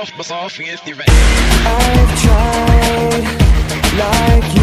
off, but off against the rain. I tried like.